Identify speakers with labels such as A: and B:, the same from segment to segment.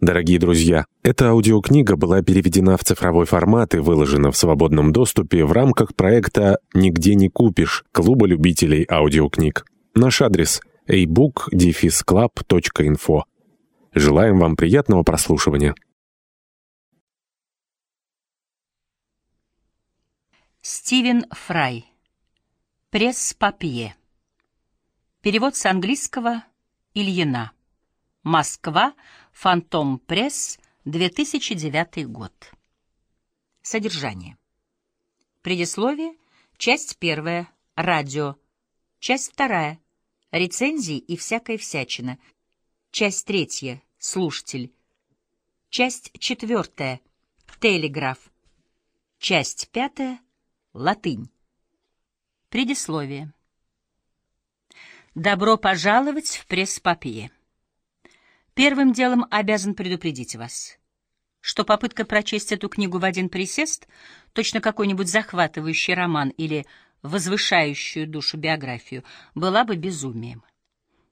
A: Дорогие друзья, эта аудиокнига была переведена в цифровой формат и выложена в свободном доступе в рамках проекта «Нигде не купишь» Клуба любителей аудиокниг. Наш адрес – ebook-club.info. Желаем вам приятного прослушивания.
B: Стивен Фрай. Пресс-папье. Перевод с английского Ильина. Москва. Фантом Пресс. 2009 год. Содержание. Предисловие. Часть первая. Радио. Часть вторая. Рецензии и всякая всячина. Часть третья. Слушатель. Часть четвертая. Телеграф. Часть пятая. Латынь. Предисловие. Добро пожаловать в пресс-папье. Первым делом обязан предупредить вас, что попытка прочесть эту книгу в один присест, точно какой-нибудь захватывающий роман или возвышающую душу биографию, была бы безумием.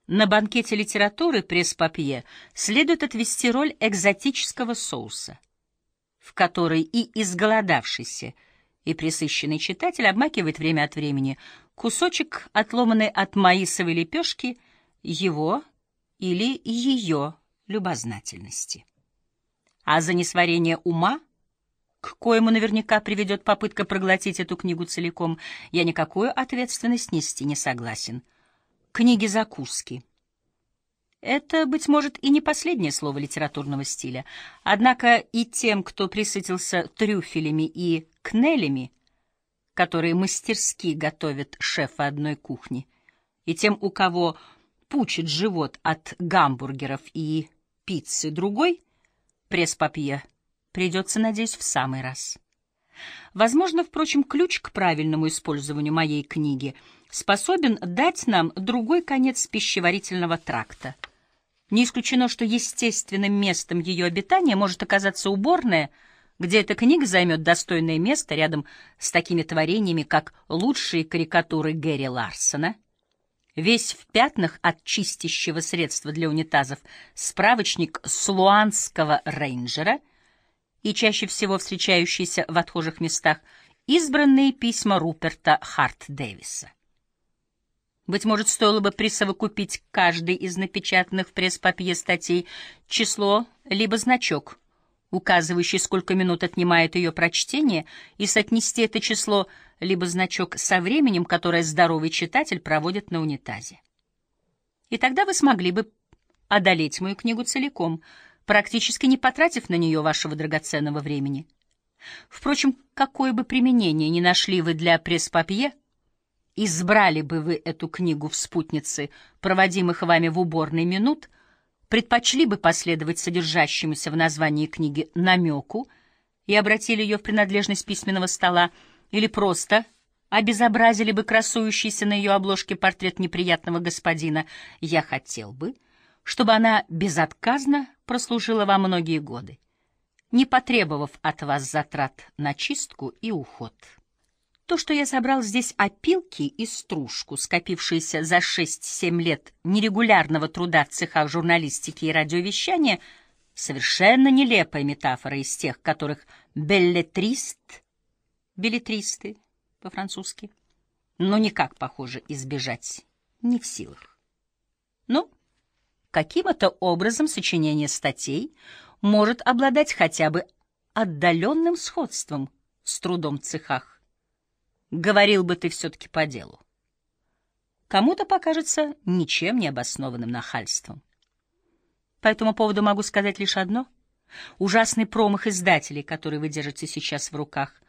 B: На банкете литературы пресс-папье следует отвести роль экзотического соуса, в который и изголодавшийся, и присыщенный читатель обмакивает время от времени кусочек, отломанный от маисовой лепешки, его или ее любознательности. А за несварение ума, к коему наверняка приведет попытка проглотить эту книгу целиком, я никакую ответственность нести не согласен. Книги-закуски. Это, быть может, и не последнее слово литературного стиля. Однако и тем, кто присытился трюфелями и кнелями, которые мастерски готовят шефа одной кухни, и тем, у кого пучит живот от гамбургеров и пиццы другой, пресс-папье придется, надеюсь, в самый раз. Возможно, впрочем, ключ к правильному использованию моей книги способен дать нам другой конец пищеварительного тракта. Не исключено, что естественным местом ее обитания может оказаться уборная — где эта книга займет достойное место рядом с такими творениями, как лучшие карикатуры Гэри Ларсона, весь в пятнах от чистящего средства для унитазов, справочник слуанского рейнджера и чаще всего встречающиеся в отхожих местах избранные письма Руперта Харт-Дэвиса. Быть может, стоило бы присовокупить каждый из напечатанных в пресс-папье статей число либо значок — указывающий, сколько минут отнимает ее прочтение, и соотнести это число либо значок со временем, которое здоровый читатель проводит на унитазе. И тогда вы смогли бы одолеть мою книгу целиком, практически не потратив на нее вашего драгоценного времени. Впрочем, какое бы применение ни нашли вы для пресс-папье, избрали бы вы эту книгу в спутнице, проводимых вами в уборной минут — предпочли бы последовать содержащемуся в названии книги намеку и обратили ее в принадлежность письменного стола, или просто обезобразили бы красующийся на ее обложке портрет неприятного господина, я хотел бы, чтобы она безотказно прослужила вам многие годы, не потребовав от вас затрат на чистку и уход. То, что я собрал здесь опилки и стружку, скопившиеся за 6-7 лет нерегулярного труда в цехах журналистики и радиовещания, совершенно нелепая метафора из тех, которых беллетрист, билетристы по-французски, но никак, похоже, избежать не в силах. Ну, каким это образом сочинение статей может обладать хотя бы отдаленным сходством с трудом в цехах? Говорил бы ты все-таки по делу. Кому-то покажется ничем не обоснованным нахальством. По этому поводу могу сказать лишь одно. Ужасный промах издателей, который вы держите сейчас в руках,